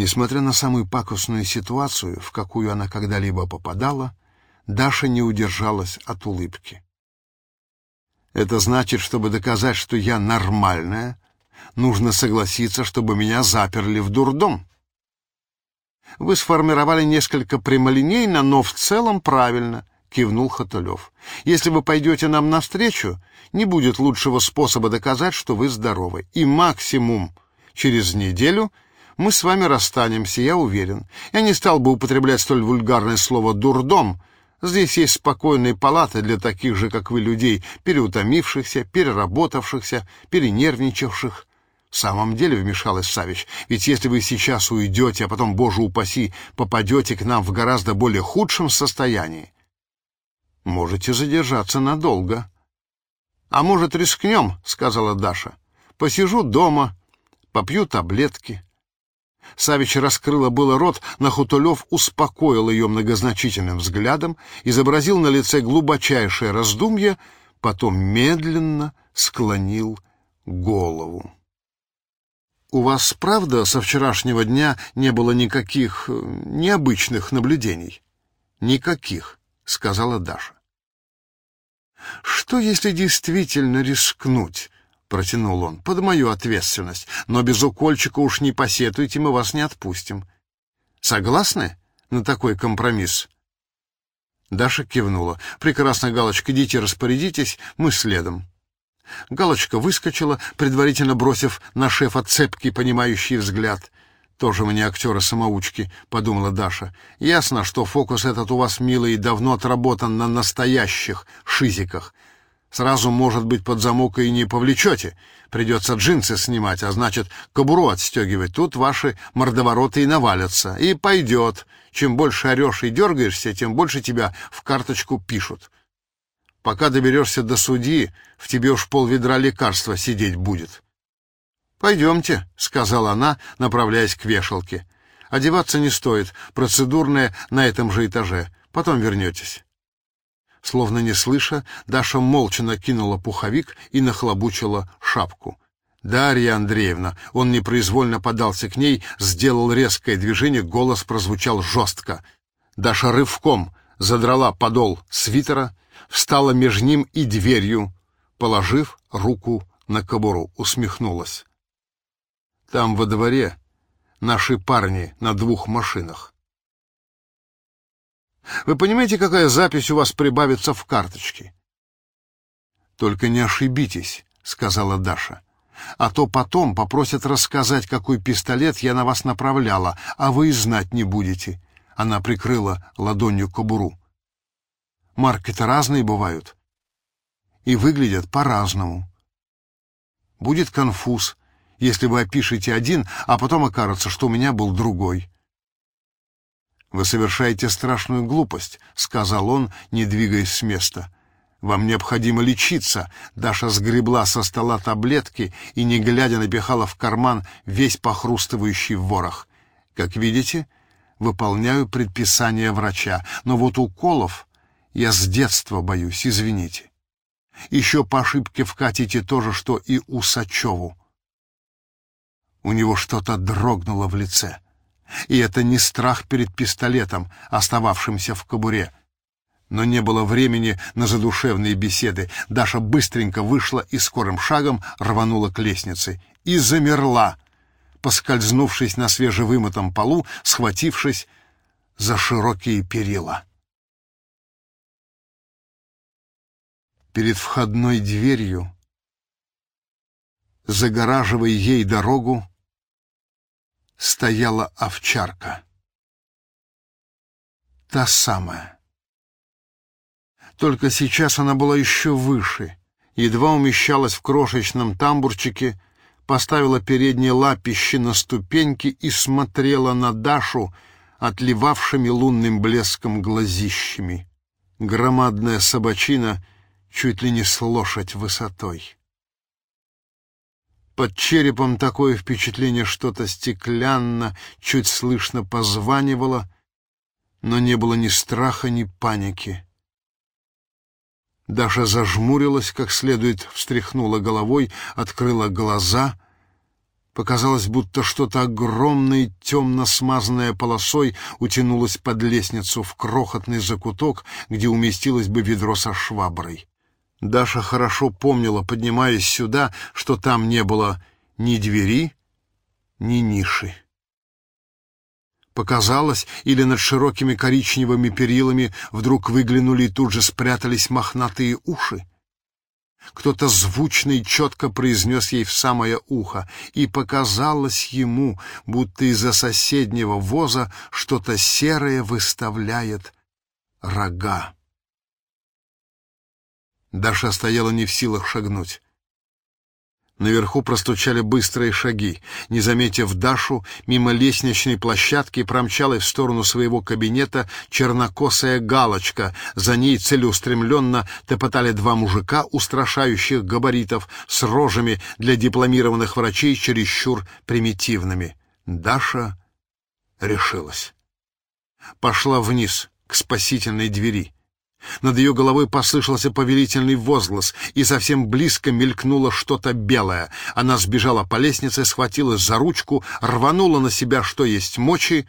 Несмотря на самую пакостную ситуацию, в какую она когда-либо попадала, Даша не удержалась от улыбки. Это значит, чтобы доказать, что я нормальная, нужно согласиться, чтобы меня заперли в дурдом. Вы сформировали несколько прямолинейно, но в целом правильно, кивнул Хатулев. Если вы пойдете нам навстречу, не будет лучшего способа доказать, что вы здоровы. И максимум через неделю мы с вами расстанемся, я уверен. Я не стал бы употреблять столь вульгарное слово «дурдом», Здесь есть спокойные палаты для таких же, как вы, людей, переутомившихся, переработавшихся, перенервничавших. В самом деле, вмешалась Савич, ведь если вы сейчас уйдете, а потом, боже упаси, попадете к нам в гораздо более худшем состоянии, можете задержаться надолго. А может, рискнем, сказала Даша. Посижу дома, попью таблетки. Савич раскрыла было рот, но Хутулев успокоил ее многозначительным взглядом, изобразил на лице глубочайшее раздумье, потом медленно склонил голову. «У вас, правда, со вчерашнего дня не было никаких э, необычных наблюдений?» «Никаких», — сказала Даша. «Что, если действительно рискнуть?» Протянул он. Под мою ответственность, но без укольчика уж не посетуйте, мы вас не отпустим. Согласны на такой компромисс? Даша кивнула. Прекрасно, Галочка, идите распорядитесь, мы следом. Галочка выскочила, предварительно бросив на шефа цепкий, понимающий взгляд. «Тоже мне актеры-самоучки», — подумала Даша. «Ясно, что фокус этот у вас, милый, давно отработан на настоящих шизиках. Сразу, может быть, под замок и не повлечете. Придется джинсы снимать, а значит, кобуру отстегивать. Тут ваши мордовороты и навалятся. И пойдет. Чем больше орешь и дергаешься, тем больше тебя в карточку пишут. Пока доберешься до судьи, в тебе уж полведра лекарства сидеть будет. «Пойдемте», — сказала она, направляясь к вешалке. «Одеваться не стоит. Процедурная на этом же этаже. Потом вернетесь». Словно не слыша, Даша молча накинула пуховик и нахлобучила шапку. «Дарья Андреевна!» Он непроизвольно подался к ней, сделал резкое движение, голос прозвучал жестко. Даша рывком задрала подол свитера, встала между ним и дверью, положив руку на кобуру, усмехнулась. «Там во дворе наши парни на двух машинах. Вы понимаете, какая запись у вас прибавится в карточке? Только не ошибитесь, сказала Даша. А то потом попросят рассказать, какой пистолет я на вас направляла, а вы и знать не будете. Она прикрыла ладонью кобуру. Марки-то разные бывают. И выглядят по-разному. Будет конфуз, если вы опишете один, а потом окажется, что у меня был другой. «Вы совершаете страшную глупость», — сказал он, не двигаясь с места. «Вам необходимо лечиться». Даша сгребла со стола таблетки и, не глядя, напихала в карман весь похрустывающий ворох. «Как видите, выполняю предписание врача, но вот уколов я с детства боюсь, извините. Еще по ошибке вкатите то же, что и Усачеву». У него что-то дрогнуло в лице. И это не страх перед пистолетом, остававшимся в кобуре. Но не было времени на задушевные беседы. Даша быстренько вышла и скорым шагом рванула к лестнице. И замерла, поскользнувшись на свежевымытом полу, схватившись за широкие перила. Перед входной дверью, загораживая ей дорогу, стояла овчарка. Та самая. Только сейчас она была еще выше, едва умещалась в крошечном тамбурчике, поставила передние лапищи на ступеньки и смотрела на Дашу отливавшими лунным блеском глазищами. Громадная собачина чуть ли не с лошадь высотой. Под черепом такое впечатление что-то стеклянно, чуть слышно позванивало, но не было ни страха, ни паники. Даша зажмурилась, как следует встряхнула головой, открыла глаза Показалось, будто что-то огромное, темно смазанное полосой утянулось под лестницу в крохотный закуток, где уместилось бы ведро со шваброй. Даша хорошо помнила, поднимаясь сюда, что там не было ни двери, ни ниши. Показалось, или над широкими коричневыми перилами вдруг выглянули и тут же спрятались мохнатые уши. Кто-то звучно и четко произнес ей в самое ухо, и показалось ему, будто из-за соседнего воза что-то серое выставляет рога. Даша стояла не в силах шагнуть. Наверху простучали быстрые шаги. Не заметив Дашу, мимо лестничной площадки промчалась в сторону своего кабинета чернокосая галочка. За ней целеустремленно топотали два мужика устрашающих габаритов с рожами для дипломированных врачей чересчур примитивными. Даша решилась. Пошла вниз, к спасительной двери. Над ее головой послышался повелительный возглас, и совсем близко мелькнуло что-то белое. Она сбежала по лестнице, схватилась за ручку, рванула на себя, что есть мочи,